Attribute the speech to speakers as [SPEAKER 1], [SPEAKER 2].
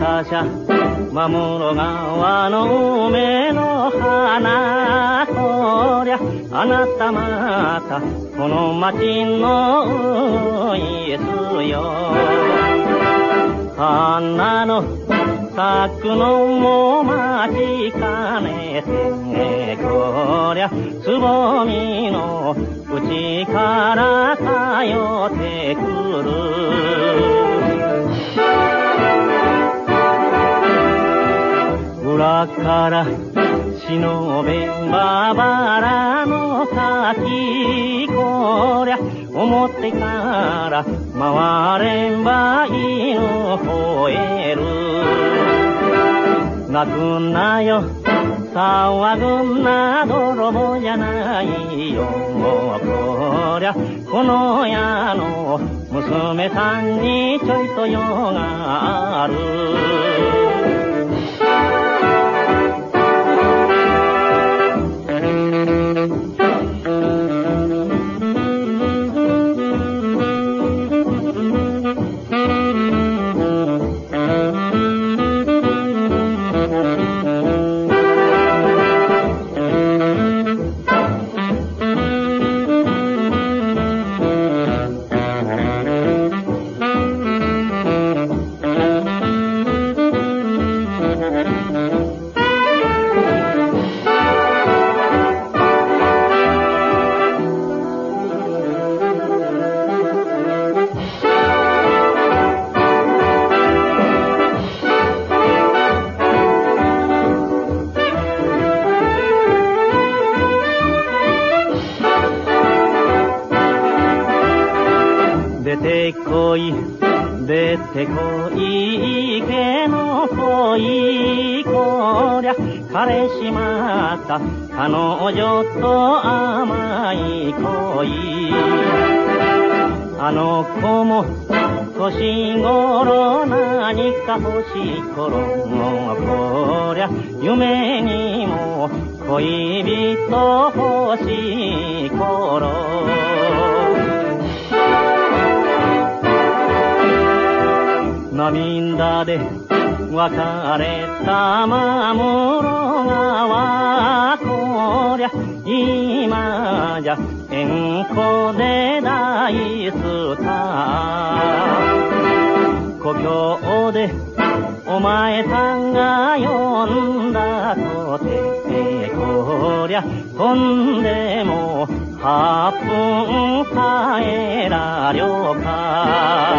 [SPEAKER 1] 車守ろ川の梅の花。こりゃあなたまたこの町のイエスよ。花の咲くのも待ちかねてこりゃつぼみの内から通ってく。裏から忍べんばばらの先こりゃ表から回ればいい吠える。泣くなよ騒ぐな泥棒じゃないよこりゃこの家の娘さんにちょいと用がある。てこい出てこい池の恋こりゃ彼氏また彼女と甘い恋。あの子も年頃何か欲しい頃もこりゃ夢にも恋人欲しい頃。涙で別れた守ろ川こりゃ今じゃ縁故で大スター故郷でお前さんが呼んだとてこりゃ飛んでも八分帰らりょうか。